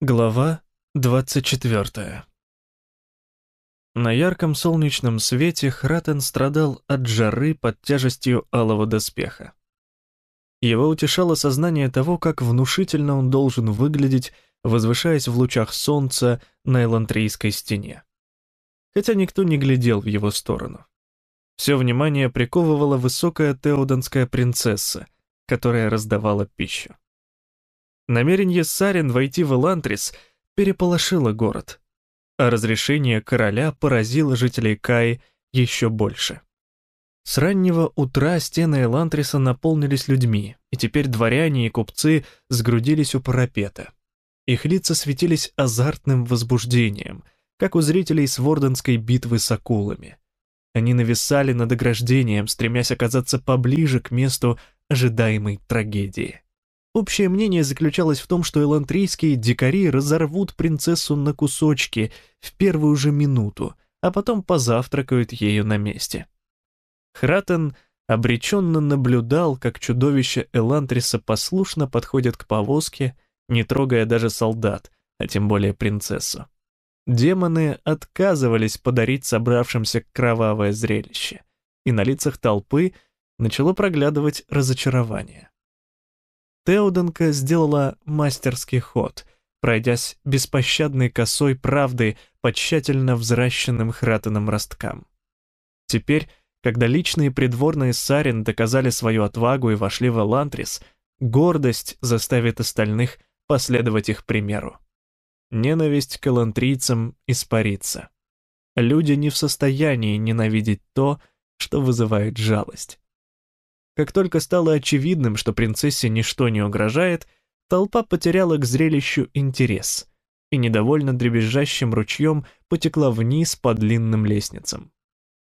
Глава 24 На ярком солнечном свете Хратен страдал от жары под тяжестью алого доспеха. Его утешало сознание того, как внушительно он должен выглядеть, возвышаясь в лучах солнца на Элантрийской стене. Хотя никто не глядел в его сторону. Все внимание приковывала высокая теодонская принцесса, которая раздавала пищу. Намерение Сарин войти в Элантрис переполошило город, а разрешение короля поразило жителей Каи еще больше. С раннего утра стены Элантриса наполнились людьми, и теперь дворяне и купцы сгрудились у парапета. Их лица светились азартным возбуждением, как у зрителей Сворденской битвы с акулами. Они нависали над ограждением, стремясь оказаться поближе к месту ожидаемой трагедии. Общее мнение заключалось в том, что элантрийские дикари разорвут принцессу на кусочки в первую же минуту, а потом позавтракают ею на месте. Хратен обреченно наблюдал, как чудовище Элантриса послушно подходит к повозке, не трогая даже солдат, а тем более принцессу. Демоны отказывались подарить собравшимся кровавое зрелище, и на лицах толпы начало проглядывать разочарование. Теоденко сделала мастерский ход, пройдясь беспощадной косой правды по тщательно взращенным хратаным росткам. Теперь, когда личные придворные Сарин доказали свою отвагу и вошли в Элантрис, гордость заставит остальных последовать их примеру. Ненависть к элантрийцам испарится. Люди не в состоянии ненавидеть то, что вызывает жалость. Как только стало очевидным, что принцессе ничто не угрожает, толпа потеряла к зрелищу интерес и недовольно дребезжащим ручьем потекла вниз по длинным лестницам.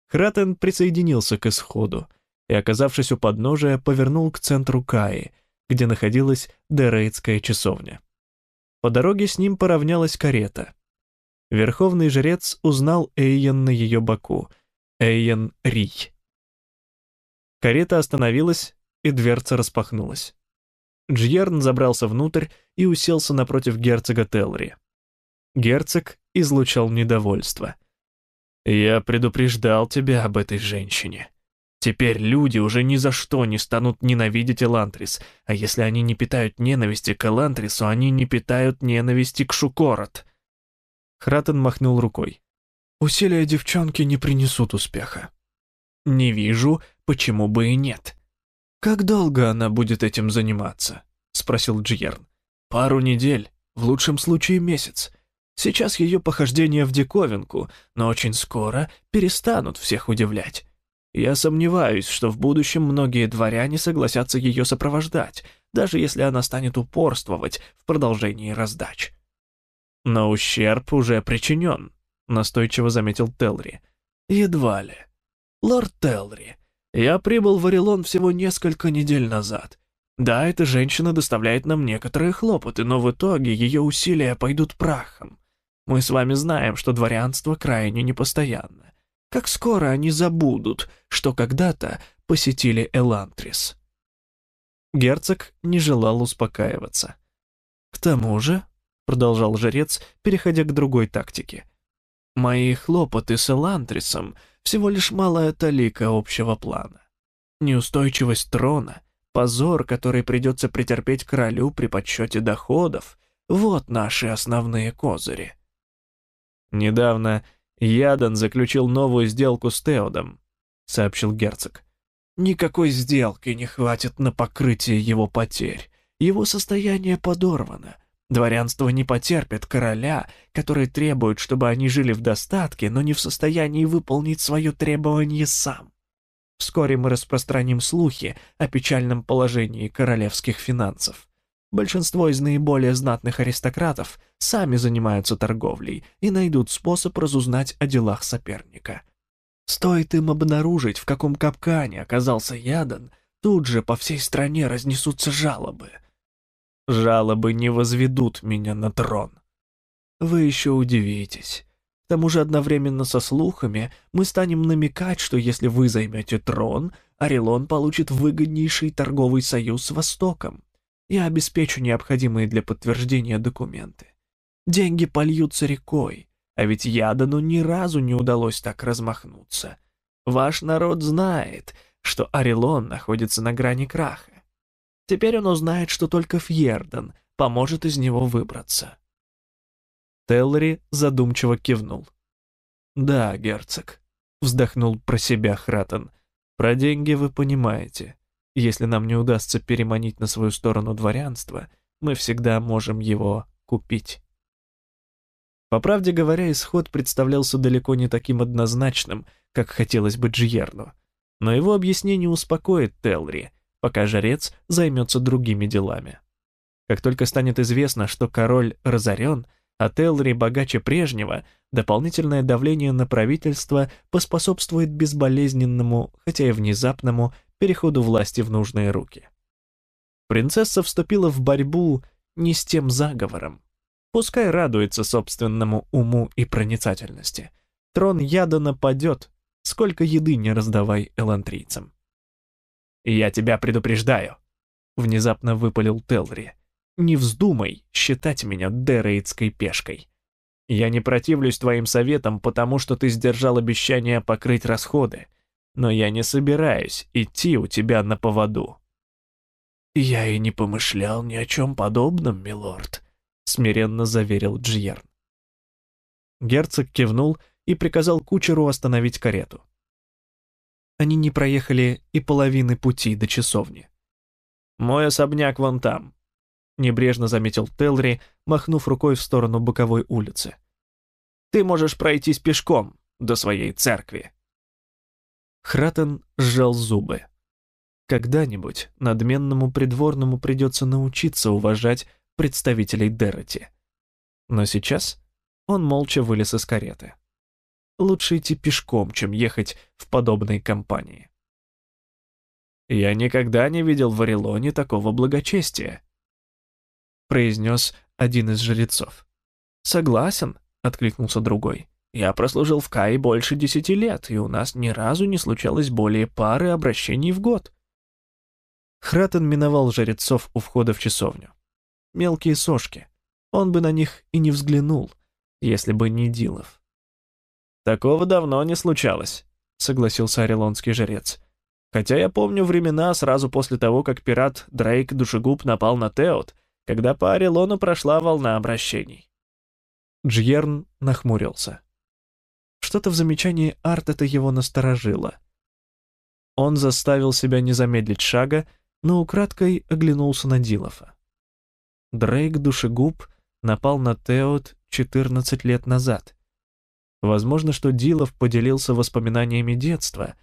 Хратен присоединился к исходу и, оказавшись у подножия, повернул к центру Каи, где находилась Дерейтская часовня. По дороге с ним поравнялась карета. Верховный жрец узнал Эйен на ее боку, Эйен Рий. Карета остановилась, и дверца распахнулась. Джьерн забрался внутрь и уселся напротив герцога Телри. Герцог излучал недовольство. «Я предупреждал тебя об этой женщине. Теперь люди уже ни за что не станут ненавидеть Элантрис, а если они не питают ненависти к Элантрису, они не питают ненависти к Шукорот». Хратен махнул рукой. «Усилия девчонки не принесут успеха. Не вижу, почему бы и нет. «Как долго она будет этим заниматься?» — спросил Джиерн. «Пару недель, в лучшем случае месяц. Сейчас ее похождения в диковинку, но очень скоро перестанут всех удивлять. Я сомневаюсь, что в будущем многие дворяне согласятся ее сопровождать, даже если она станет упорствовать в продолжении раздач». «Но ущерб уже причинен», — настойчиво заметил Телри. «Едва ли. Лорд Телри, я прибыл в Орелон всего несколько недель назад. Да, эта женщина доставляет нам некоторые хлопоты, но в итоге ее усилия пойдут прахом. Мы с вами знаем, что дворянство крайне непостоянно. Как скоро они забудут, что когда-то посетили Элантрис?» Герцог не желал успокаиваться. «К тому же», — продолжал жрец, переходя к другой тактике, «мои хлопоты с Элантрисом — всего лишь малая талика общего плана. Неустойчивость трона, позор, который придется претерпеть королю при подсчете доходов — вот наши основные козыри. Недавно Ядан заключил новую сделку с Теодом, сообщил герцог. Никакой сделки не хватит на покрытие его потерь. Его состояние подорвано. Дворянство не потерпит короля, который требует, чтобы они жили в достатке, но не в состоянии выполнить свое требование сам. Вскоре мы распространим слухи о печальном положении королевских финансов. Большинство из наиболее знатных аристократов сами занимаются торговлей и найдут способ разузнать о делах соперника. Стоит им обнаружить, в каком капкане оказался Ядан, тут же по всей стране разнесутся жалобы — Жалобы не возведут меня на трон. Вы еще удивитесь. К тому же одновременно со слухами мы станем намекать, что если вы займете трон, Орелон получит выгоднейший торговый союз с Востоком. Я обеспечу необходимые для подтверждения документы. деньги польются рекой, а ведь Ядану ни разу не удалось так размахнуться. Ваш народ знает, что Орелон находится на грани краха. Теперь он узнает, что только Фьерден поможет из него выбраться. Теллери задумчиво кивнул. «Да, герцог», — вздохнул про себя Хратен. «Про деньги вы понимаете. Если нам не удастся переманить на свою сторону дворянство, мы всегда можем его купить». По правде говоря, исход представлялся далеко не таким однозначным, как хотелось бы Джиерну. Но его объяснение успокоит Телри, пока жрец займется другими делами. Как только станет известно, что король разорен, а Телри богаче прежнего, дополнительное давление на правительство поспособствует безболезненному, хотя и внезапному, переходу власти в нужные руки. Принцесса вступила в борьбу не с тем заговором. Пускай радуется собственному уму и проницательности. Трон яда нападет, сколько еды не раздавай элантрийцам. «Я тебя предупреждаю», — внезапно выпалил Телри. «Не вздумай считать меня дерейтской пешкой. Я не противлюсь твоим советам, потому что ты сдержал обещание покрыть расходы, но я не собираюсь идти у тебя на поводу». «Я и не помышлял ни о чем подобном, милорд», — смиренно заверил Джьерн. Герцог кивнул и приказал кучеру остановить карету. Они не проехали и половины пути до часовни. «Мой особняк вон там», — небрежно заметил Телри, махнув рукой в сторону боковой улицы. «Ты можешь пройтись пешком до своей церкви». Хратен сжал зубы. Когда-нибудь надменному придворному придется научиться уважать представителей Дерроти. Но сейчас он молча вылез из кареты лучше идти пешком, чем ехать в подобной компании. «Я никогда не видел в Орелоне такого благочестия», — произнес один из жрецов. «Согласен», — откликнулся другой. «Я прослужил в Кае больше десяти лет, и у нас ни разу не случалось более пары обращений в год». Хратен миновал жрецов у входа в часовню. Мелкие сошки. Он бы на них и не взглянул, если бы не Дилов. «Такого давно не случалось», — согласился орелонский жрец. «Хотя я помню времена сразу после того, как пират Дрейк Душегуб напал на Теот, когда по Орелону прошла волна обращений». Джьерн нахмурился. Что-то в замечании Артета его насторожило. Он заставил себя не замедлить шага, но украдкой оглянулся на Дилофа. Дрейк Душегуб напал на Теот 14 лет назад — Возможно, что Дилов поделился воспоминаниями детства,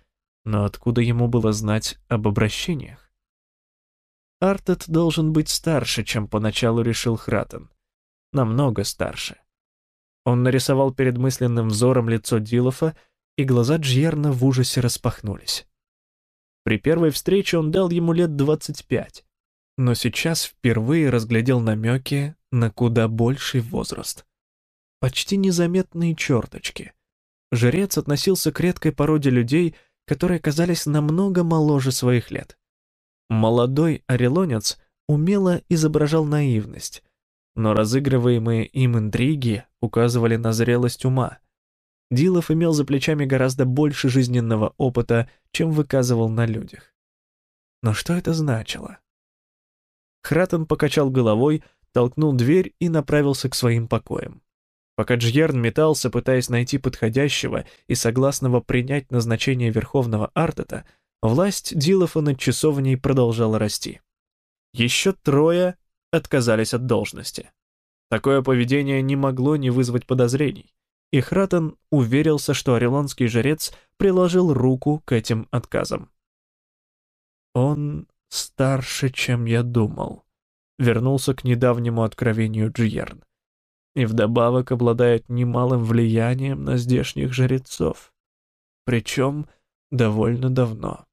но откуда ему было знать об обращениях? Артет должен быть старше, чем поначалу решил Хратен. Намного старше. Он нарисовал перед мысленным взором лицо Дилофа, и глаза Джьерна в ужасе распахнулись. При первой встрече он дал ему лет 25, но сейчас впервые разглядел намеки на куда больший возраст почти незаметные черточки. Жрец относился к редкой породе людей, которые казались намного моложе своих лет. Молодой орелонец умело изображал наивность, но разыгрываемые им интриги указывали на зрелость ума. Дилов имел за плечами гораздо больше жизненного опыта, чем выказывал на людях. Но что это значило? Хратен покачал головой, толкнул дверь и направился к своим покоям. Пока Джьерн метался, пытаясь найти подходящего и согласного принять назначение Верховного Артета, власть Дилофа над часовней продолжала расти. Еще трое отказались от должности. Такое поведение не могло не вызвать подозрений, и Хратен уверился, что орелонский жрец приложил руку к этим отказам. «Он старше, чем я думал», — вернулся к недавнему откровению Джиерн и вдобавок обладает немалым влиянием на здешних жрецов. Причем довольно давно.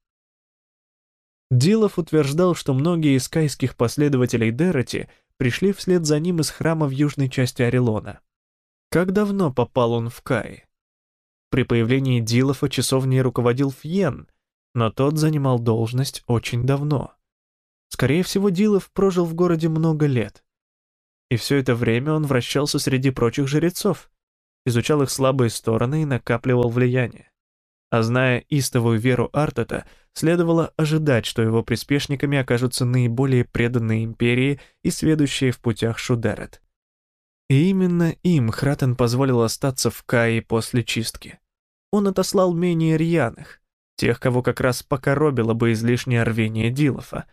Дилов утверждал, что многие из кайских последователей Дероти пришли вслед за ним из храма в южной части Орелона. Как давно попал он в Кай? При появлении Дилофа часовней руководил Фьен, но тот занимал должность очень давно. Скорее всего, Дилов прожил в городе много лет. И все это время он вращался среди прочих жрецов, изучал их слабые стороны и накапливал влияние. А зная истовую веру Артета, следовало ожидать, что его приспешниками окажутся наиболее преданные империи и сведущие в путях Шудерет. И именно им Хратен позволил остаться в Кае после чистки. Он отослал менее рьяных, тех, кого как раз покоробило бы излишнее рвение Дилофа.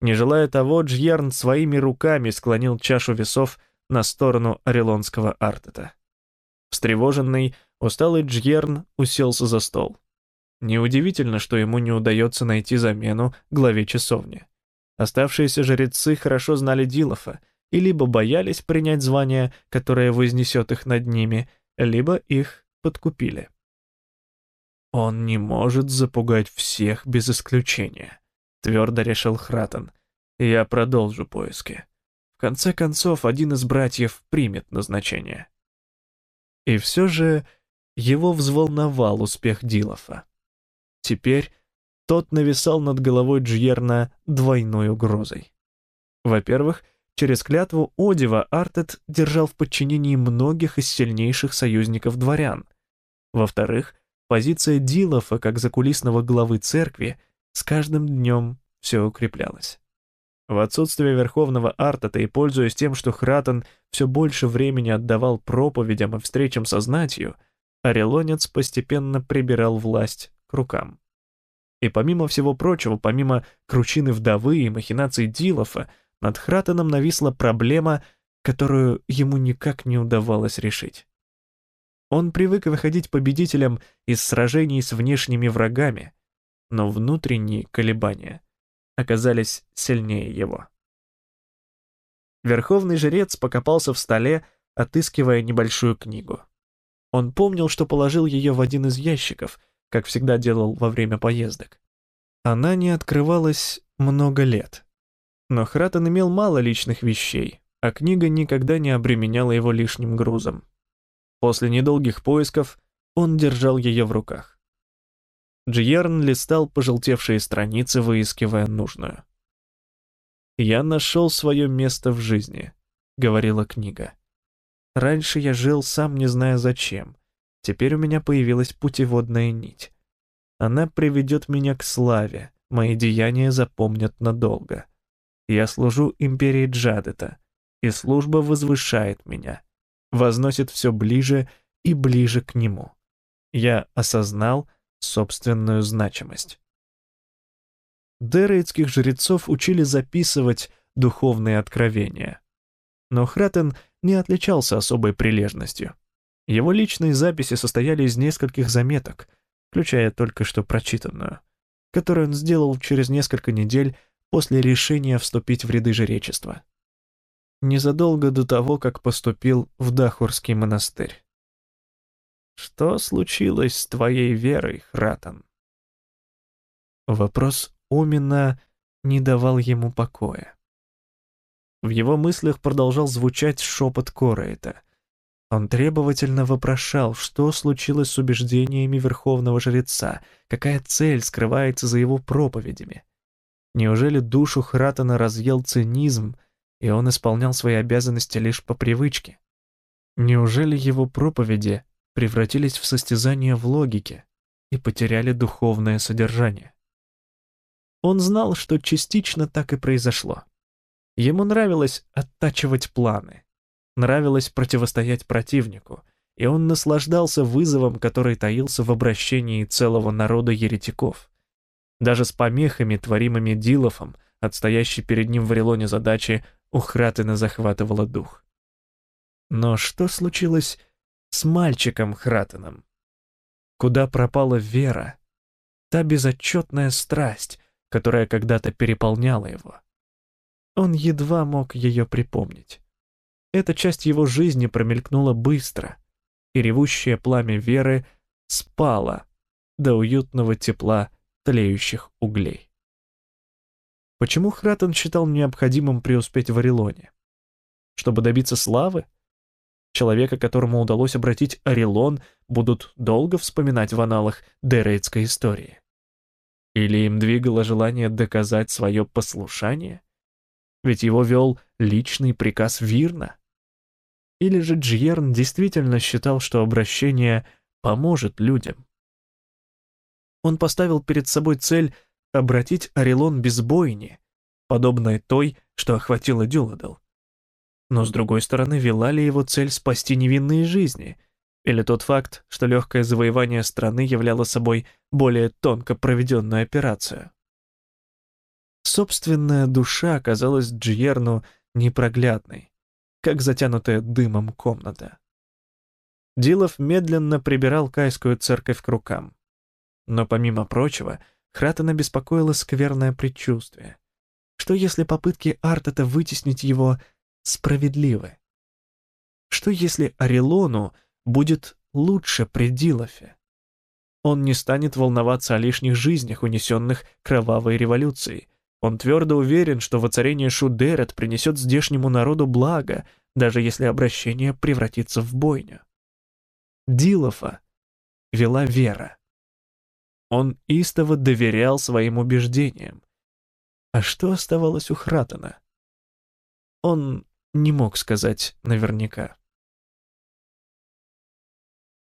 Не желая того, Джьерн своими руками склонил чашу весов на сторону Орелонского Артета. Встревоженный, усталый Джьерн уселся за стол. Неудивительно, что ему не удается найти замену главе часовни. Оставшиеся жрецы хорошо знали Дилофа и либо боялись принять звание, которое вознесет их над ними, либо их подкупили. «Он не может запугать всех без исключения», — твердо решил Хратен. «Я продолжу поиски. В конце концов, один из братьев примет назначение». И все же его взволновал успех Дилофа. Теперь тот нависал над головой Джьерна двойной угрозой. Во-первых, через клятву Одива Артет держал в подчинении многих из сильнейших союзников дворян. Во-вторых, позиция Дилофа как закулисного главы церкви с каждым днем все укреплялась. В отсутствие Верховного Артета и пользуясь тем, что Хратен все больше времени отдавал проповедям и встречам со знатью, Орелонец постепенно прибирал власть к рукам. И помимо всего прочего, помимо кручины вдовы и махинаций Дилофа, над Хратеном нависла проблема, которую ему никак не удавалось решить. Он привык выходить победителем из сражений с внешними врагами, но внутренние колебания оказались сильнее его. Верховный жрец покопался в столе, отыскивая небольшую книгу. Он помнил, что положил ее в один из ящиков, как всегда делал во время поездок. Она не открывалась много лет. Но Хратен имел мало личных вещей, а книга никогда не обременяла его лишним грузом. После недолгих поисков он держал ее в руках. Джиерн листал пожелтевшие страницы, выискивая нужную. «Я нашел свое место в жизни», — говорила книга. «Раньше я жил сам не зная зачем, Теперь у меня появилась путеводная нить. Она приведет меня к славе, мои деяния запомнят надолго. Я служу империи Джадета, и служба возвышает меня, возносит все ближе и ближе к нему. Я осознал собственную значимость. Дерейтских жрецов учили записывать духовные откровения. Но Хратен не отличался особой прилежностью. Его личные записи состояли из нескольких заметок, включая только что прочитанную, которую он сделал через несколько недель после решения вступить в ряды жречества. Незадолго до того, как поступил в Дахурский монастырь. «Что случилось с твоей верой, Хратан?» Вопрос Омина не давал ему покоя. В его мыслях продолжал звучать шепот Кораэта, он требовательно вопрошал, что случилось с убеждениями верховного жреца, какая цель скрывается за его проповедями. Неужели душу Хратана разъел цинизм, и он исполнял свои обязанности лишь по привычке? Неужели его проповеди превратились в состязание в логике и потеряли духовное содержание? Он знал, что частично так и произошло. Ему нравилось оттачивать планы — Нравилось противостоять противнику, и он наслаждался вызовом, который таился в обращении целого народа еретиков. Даже с помехами, творимыми Дилофом, отстоящей перед ним в Орелоне задачи, у Хратена захватывало дух. Но что случилось с мальчиком Хратеном? Куда пропала вера? Та безотчетная страсть, которая когда-то переполняла его. Он едва мог ее припомнить. Эта часть его жизни промелькнула быстро, и ревущее пламя веры спало до уютного тепла тлеющих углей. Почему Хратен считал необходимым преуспеть в Орелоне? Чтобы добиться славы? Человека, которому удалось обратить Орелон, будут долго вспоминать в аналах Дерейтской истории. Или им двигало желание доказать свое послушание? ведь его вел личный приказ Вирна. Или же Джьерн действительно считал, что обращение поможет людям. Он поставил перед собой цель обратить Орелон без бойни, подобной той, что охватила Дюладал. Но, с другой стороны, вела ли его цель спасти невинные жизни, или тот факт, что легкое завоевание страны являло собой более тонко проведенную операцию? Собственная душа оказалась Джиерну непроглядной, как затянутая дымом комната. Дилов медленно прибирал кайскую церковь к рукам. Но помимо прочего, Хратена беспокоило скверное предчувствие. Что если попытки Артета вытеснить его справедливы? Что если Орелону будет лучше при Дилофе? Он не станет волноваться о лишних жизнях, унесенных кровавой революцией. Он твердо уверен, что воцарение Шудерет принесет здешнему народу благо, даже если обращение превратится в бойню. Дилофа вела вера. Он истово доверял своим убеждениям. А что оставалось у Хратена? Он не мог сказать наверняка.